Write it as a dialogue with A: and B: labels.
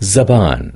A: زبان.